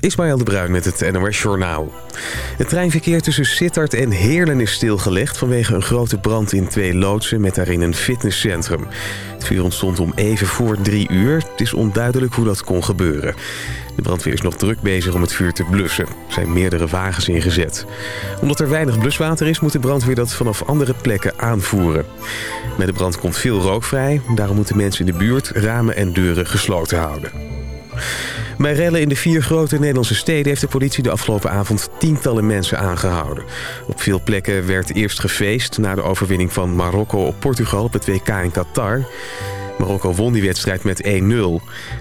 Ismaël de Bruin met het NOS Journaal. Het treinverkeer tussen Sittard en Heerlen is stilgelegd... vanwege een grote brand in twee loodsen met daarin een fitnesscentrum. Het vuur ontstond om even voor drie uur. Het is onduidelijk hoe dat kon gebeuren. De brandweer is nog druk bezig om het vuur te blussen. Er zijn meerdere wagens ingezet. Omdat er weinig bluswater is, moet de brandweer dat vanaf andere plekken aanvoeren. Met de brand komt veel rook vrij. Daarom moeten mensen in de buurt ramen en deuren gesloten houden. Bij rellen in de vier grote Nederlandse steden heeft de politie de afgelopen avond tientallen mensen aangehouden. Op veel plekken werd eerst gefeest na de overwinning van Marokko op Portugal op het WK in Qatar. Marokko won die wedstrijd met 1-0.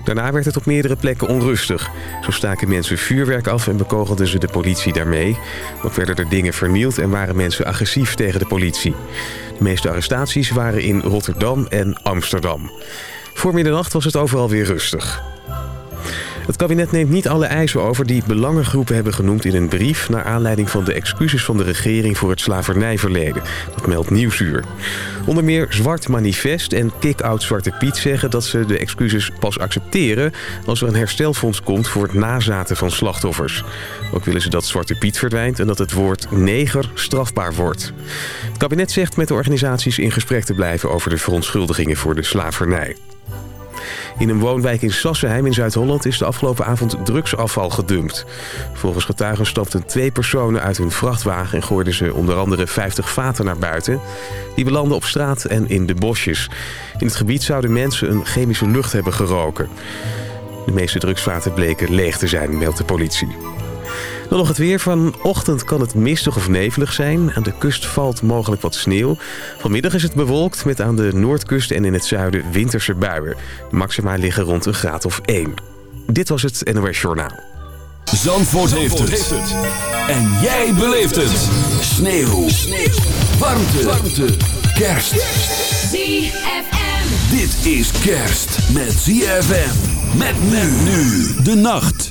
Daarna werd het op meerdere plekken onrustig. Zo staken mensen vuurwerk af en bekogelden ze de politie daarmee. Ook werden er dingen vernield en waren mensen agressief tegen de politie. De meeste arrestaties waren in Rotterdam en Amsterdam. Voor middernacht was het overal weer rustig. Het kabinet neemt niet alle eisen over die belangengroepen hebben genoemd in een brief... naar aanleiding van de excuses van de regering voor het slavernijverleden. Dat meldt Nieuwsuur. Onder meer Zwart Manifest en Kick-Out Zwarte Piet zeggen dat ze de excuses pas accepteren... als er een herstelfonds komt voor het nazaten van slachtoffers. Ook willen ze dat Zwarte Piet verdwijnt en dat het woord neger strafbaar wordt. Het kabinet zegt met de organisaties in gesprek te blijven over de verontschuldigingen voor de slavernij. In een woonwijk in Sassenheim in Zuid-Holland is de afgelopen avond drugsafval gedumpt. Volgens getuigen stapten twee personen uit hun vrachtwagen... en gooiden ze onder andere 50 vaten naar buiten. Die belanden op straat en in de bosjes. In het gebied zouden mensen een chemische lucht hebben geroken. De meeste drugsvaten bleken leeg te zijn, meldt de politie. Dan nog het weer. Vanochtend kan het mistig of nevelig zijn. Aan de kust valt mogelijk wat sneeuw. Vanmiddag is het bewolkt met aan de noordkust en in het zuiden winterse buien. De maxima liggen rond een graad of 1. Dit was het NOS Journaal. Zandvoort, heeft, het. En jij beleeft het. Sneeuw. Sneeuw. Warmte. Warmte. Kerst. ZFM. Dit is kerst met ZFM. Met men nu de nacht.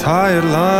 tired line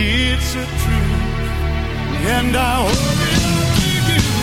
It's a truth, and I owe it all to you.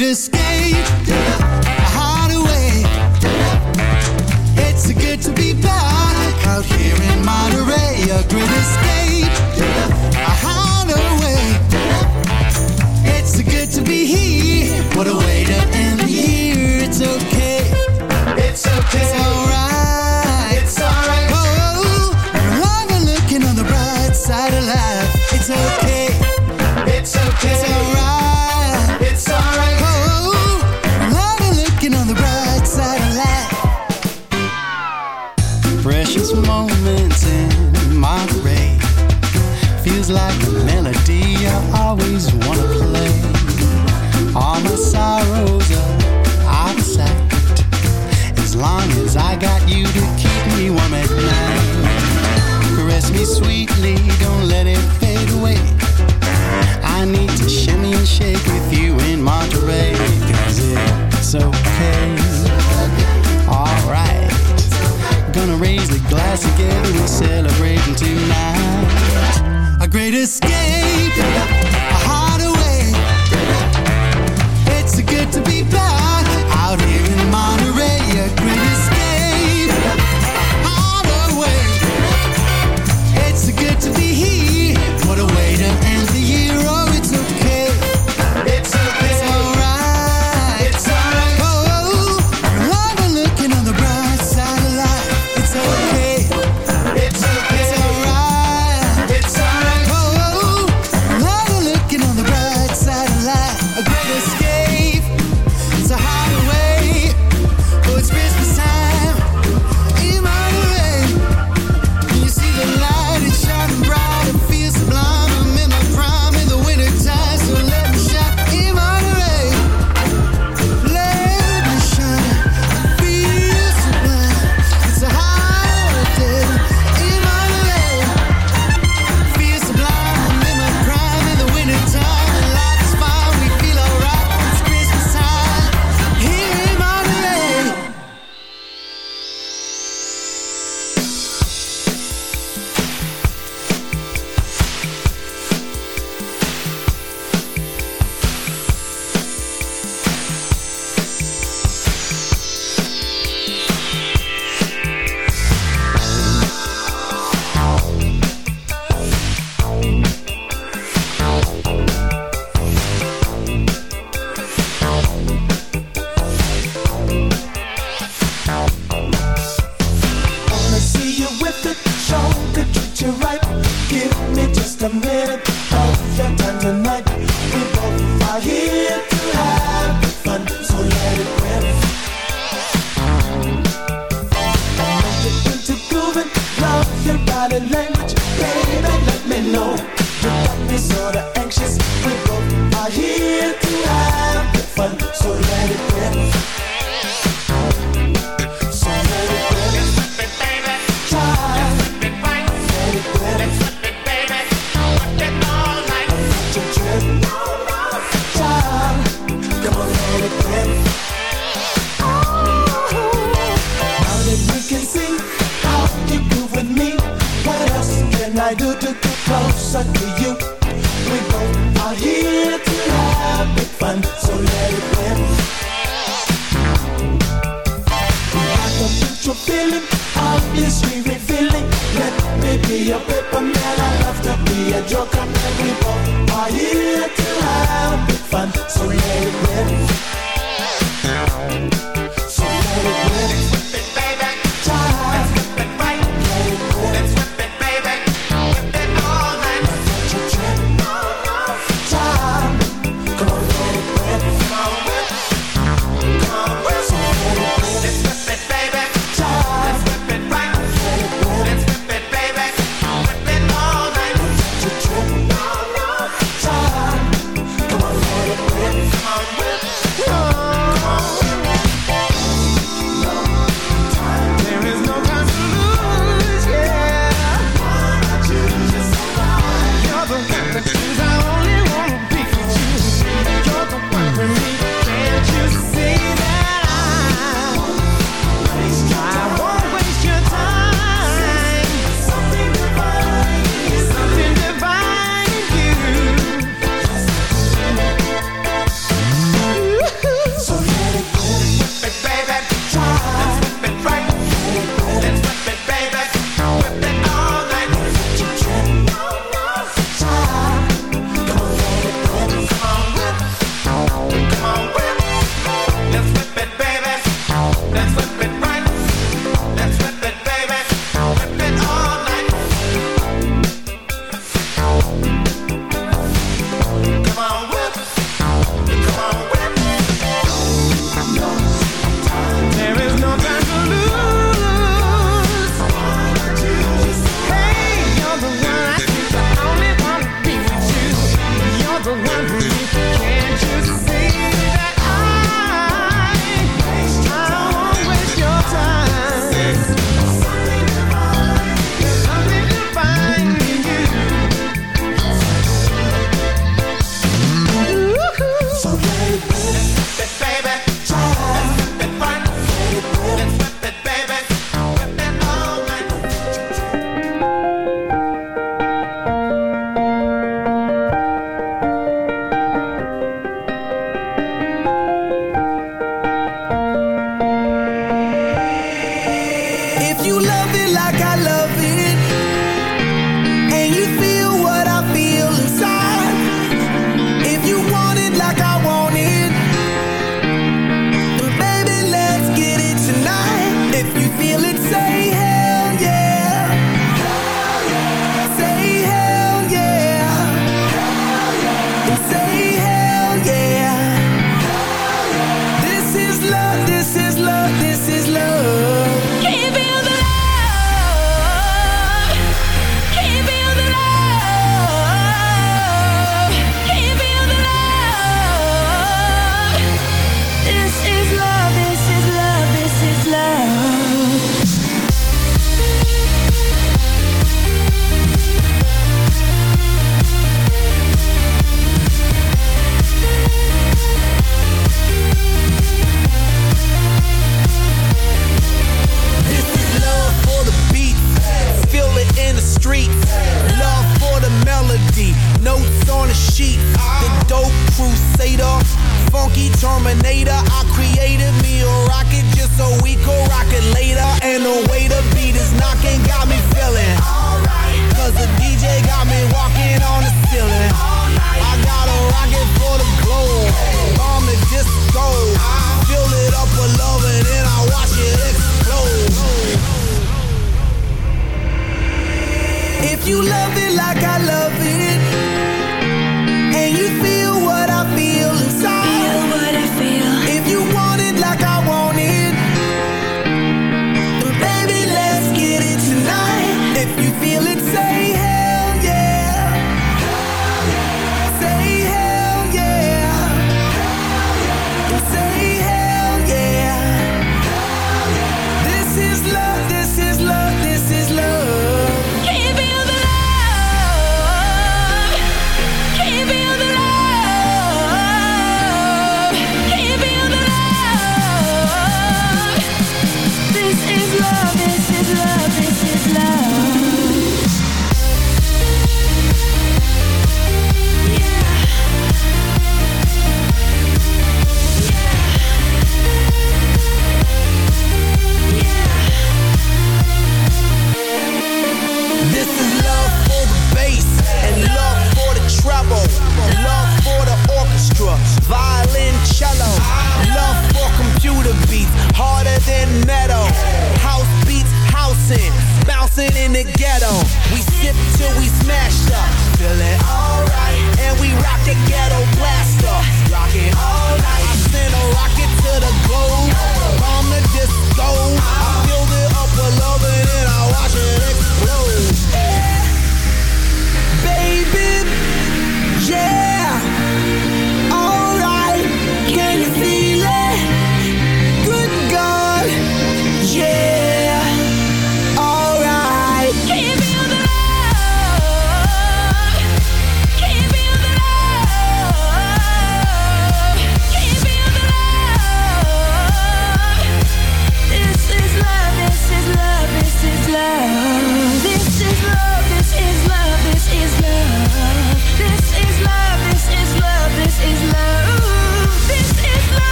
greatest precious moments in my Monterey. Feels like a melody I always wanna play. All my sorrows are out of sight. As long as I got you to keep me warm at night. Caress me sweetly, don't let it fade away. I need to shimmy and shake with you in Monterey. Cause it's okay. Alright. Gonna raise the glass together. we're celebrating tonight. A great escape.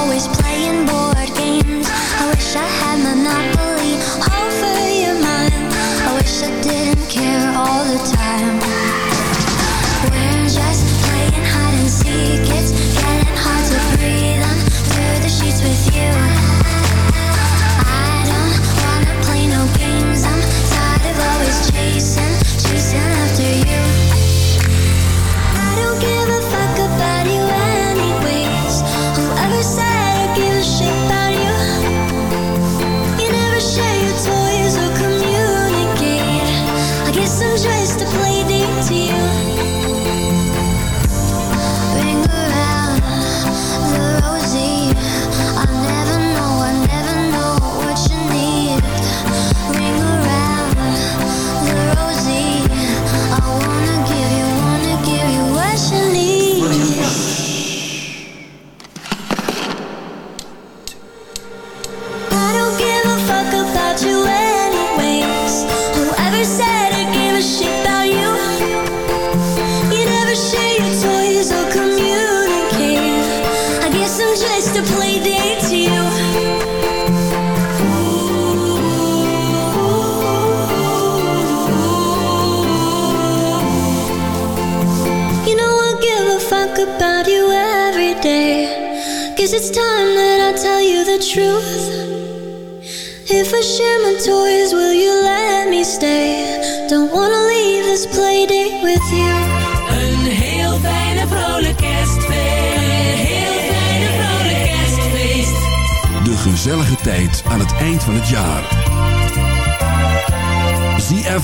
always playing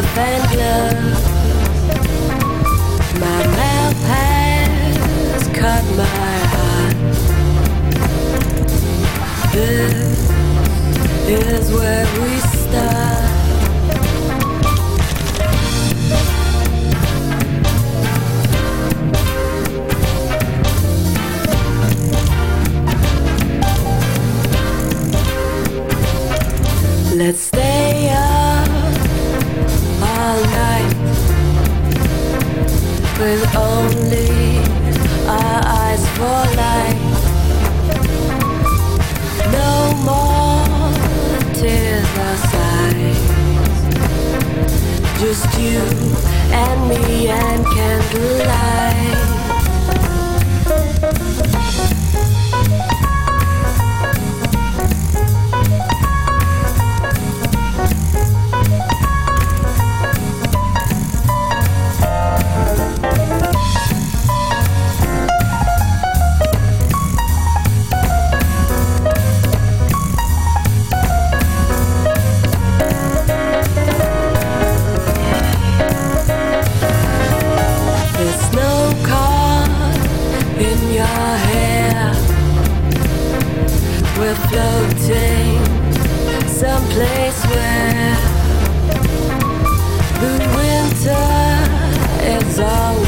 love and glove. My mouth has cut my heart. This is where we just you and me and candlelight. We're floating someplace where the winter is always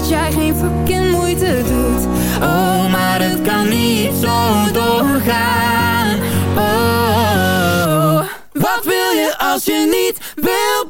dat jij geen fucking moeite doet. Oh, maar het kan niet zo doorgaan. Oh, wat wil je als je niet wil